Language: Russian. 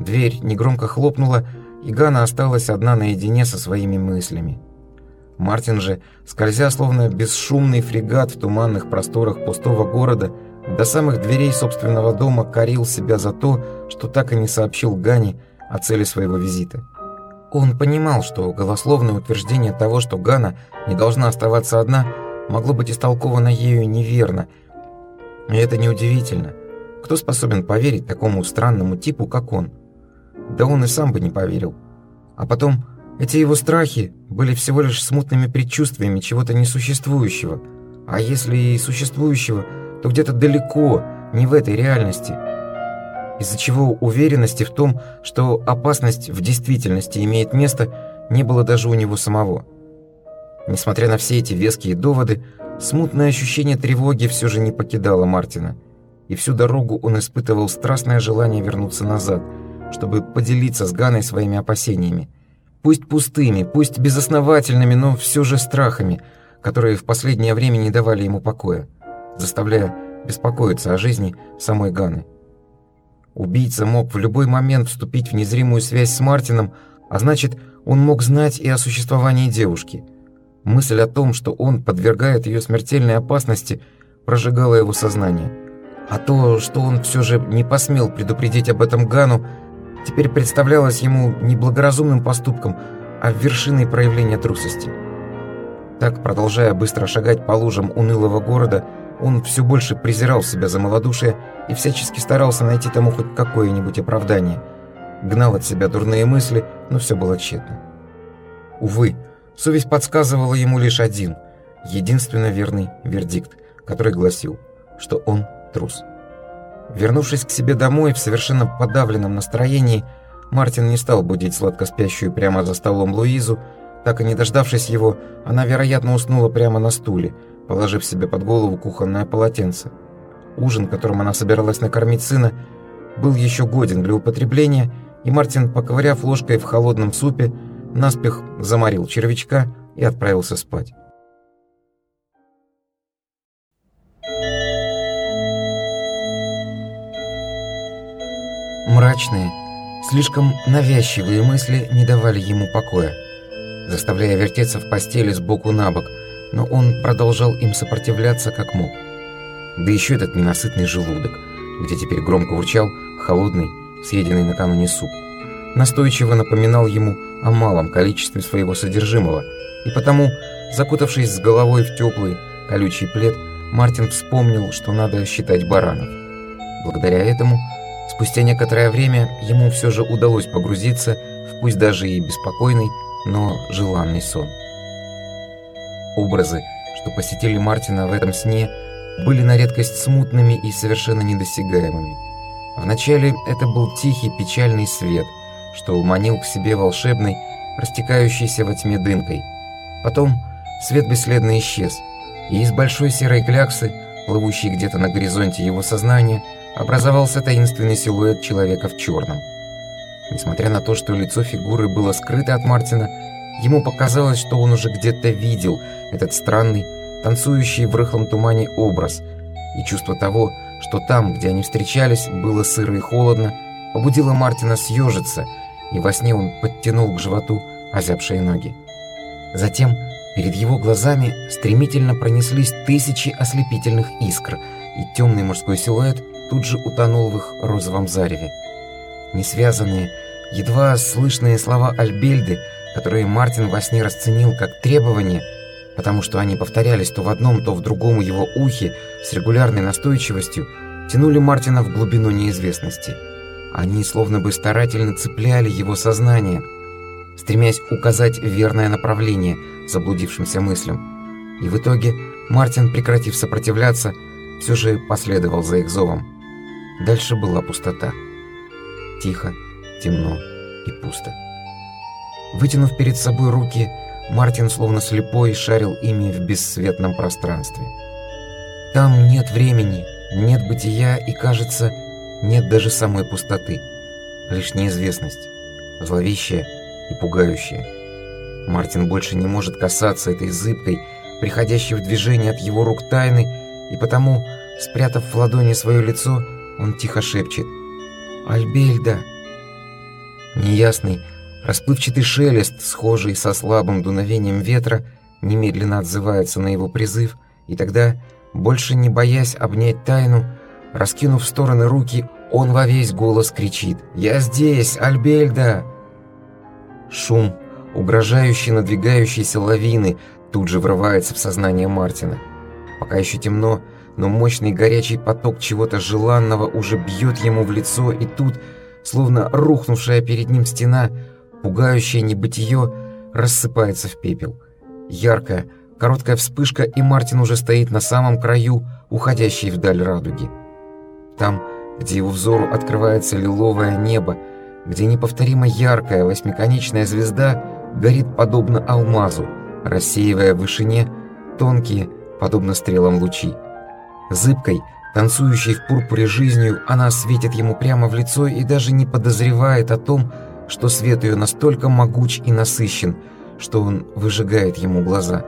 Дверь негромко хлопнула, и Гана осталась одна наедине со своими мыслями. Мартин же, скользя словно бесшумный фрегат в туманных просторах пустого города, до самых дверей собственного дома корил себя за то, что так и не сообщил Гане о цели своего визита. Он понимал, что голословное утверждение того, что Гана не должна оставаться одна, могло быть истолковано ею неверно. И это неудивительно. Кто способен поверить такому странному типу, как он? Да он и сам бы не поверил. А потом, эти его страхи были всего лишь смутными предчувствиями чего-то несуществующего. А если и существующего, то где-то далеко, не в этой реальности – из-за чего уверенности в том, что опасность в действительности имеет место, не было даже у него самого. Несмотря на все эти веские доводы, смутное ощущение тревоги все же не покидало Мартина, и всю дорогу он испытывал страстное желание вернуться назад, чтобы поделиться с Ганой своими опасениями. Пусть пустыми, пусть безосновательными, но все же страхами, которые в последнее время не давали ему покоя, заставляя беспокоиться о жизни самой Ганы. Убийца мог в любой момент вступить в незримую связь с Мартином, а значит, он мог знать и о существовании девушки. Мысль о том, что он подвергает ее смертельной опасности, прожигала его сознание. А то, что он все же не посмел предупредить об этом Гану, теперь представлялось ему не благоразумным поступком, а вершиной проявления трусости. Так, продолжая быстро шагать по лужам унылого города, он все больше презирал себя за малодушие и всячески старался найти тому хоть какое-нибудь оправдание. Гнал от себя дурные мысли, но все было тщетно. Увы, совесть подсказывала ему лишь один, единственно верный вердикт, который гласил, что он трус. Вернувшись к себе домой в совершенно подавленном настроении, Мартин не стал будить сладко спящую прямо за столом Луизу, так и не дождавшись его, она, вероятно, уснула прямо на стуле – положив себе под голову кухонное полотенце. Ужин, которым она собиралась накормить сына, был еще годен для употребления, и Мартин, поковыряв ложкой в холодном супе, наспех заморил червячка и отправился спать. Мрачные, слишком навязчивые мысли не давали ему покоя, заставляя вертеться в постели сбоку на бок – но он продолжал им сопротивляться как мог. Да еще этот ненасытный желудок, где теперь громко урчал холодный, съеденный накануне суп, настойчиво напоминал ему о малом количестве своего содержимого, и потому, закутавшись с головой в теплый, колючий плед, Мартин вспомнил, что надо считать баранов. Благодаря этому, спустя некоторое время, ему все же удалось погрузиться в пусть даже и беспокойный, но желанный сон. Образы, что посетили Мартина в этом сне, были на редкость смутными и совершенно недосягаемыми. Вначале это был тихий печальный свет, что уманил к себе волшебной, растекающейся во тьме дымкой. Потом свет бесследно исчез, и из большой серой кляксы, плывущей где-то на горизонте его сознания, образовался таинственный силуэт человека в черном. Несмотря на то, что лицо фигуры было скрыто от Мартина, Ему показалось, что он уже где-то видел этот странный, танцующий в рыхлом тумане образ, и чувство того, что там, где они встречались, было сыро и холодно, побудило Мартина съежиться, и во сне он подтянул к животу озябшие ноги. Затем перед его глазами стремительно пронеслись тысячи ослепительных искр, и темный мужской силуэт тут же утонул в их розовом зареве. Несвязанные, едва слышные слова Альбельды – которые Мартин во сне расценил как требования, потому что они повторялись то в одном, то в другом его ухе с регулярной настойчивостью, тянули Мартина в глубину неизвестности. Они словно бы старательно цепляли его сознание, стремясь указать верное направление заблудившимся мыслям. И в итоге Мартин, прекратив сопротивляться, все же последовал за их зовом. Дальше была пустота. Тихо, темно и пусто. Вытянув перед собой руки, Мартин словно слепой шарил ими в бесцветном пространстве. Там нет времени, нет бытия и, кажется, нет даже самой пустоты. Лишь неизвестность, зловещая и пугающая. Мартин больше не может касаться этой зыбкой, приходящей в движение от его рук тайны, и потому, спрятав в ладони свое лицо, он тихо шепчет «Альбельда! Неясный, расплывчатый шелест, схожий со слабым дуновением ветра, немедленно отзывается на его призыв, и тогда, больше не боясь обнять тайну, раскинув в стороны руки, он во весь голос кричит «Я здесь, Альбельда!» Шум, угрожающий надвигающейся лавины, тут же врывается в сознание Мартина. Пока еще темно, но мощный горячий поток чего-то желанного уже бьет ему в лицо, и тут, словно рухнувшая перед ним стена, пугающее небытие, рассыпается в пепел. Яркая, короткая вспышка, и Мартин уже стоит на самом краю, уходящей вдаль радуги. Там, где его взору открывается лиловое небо, где неповторимо яркая восьмиконечная звезда горит подобно алмазу, рассеивая в вышине тонкие, подобно стрелам лучи. Зыбкой, танцующей в пурпуре жизнью, она светит ему прямо в лицо и даже не подозревает о том, что свет ее настолько могуч и насыщен, что он выжигает ему глаза.